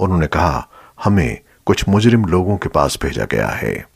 انہوں نے کہا ہمیں کچھ مجرم لوگوں کے پاس بھیجا گیا ہے۔